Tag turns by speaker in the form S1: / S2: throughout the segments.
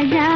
S1: yeah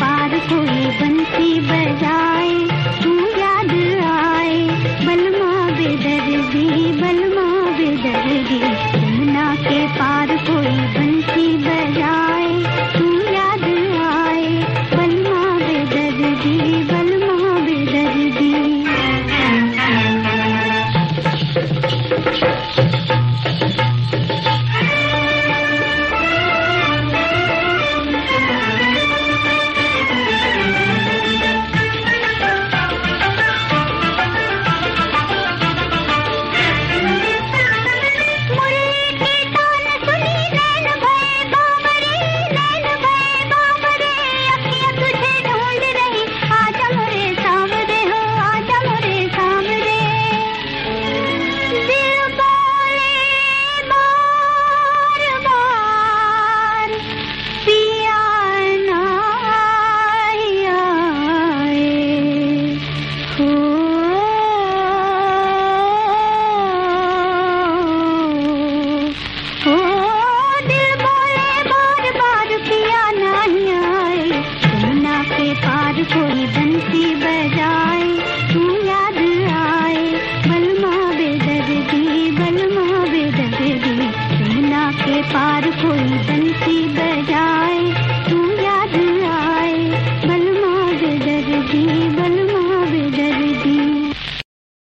S1: पार कोई बंसी बजाए तू याद आए बलमा बेदर शांति बन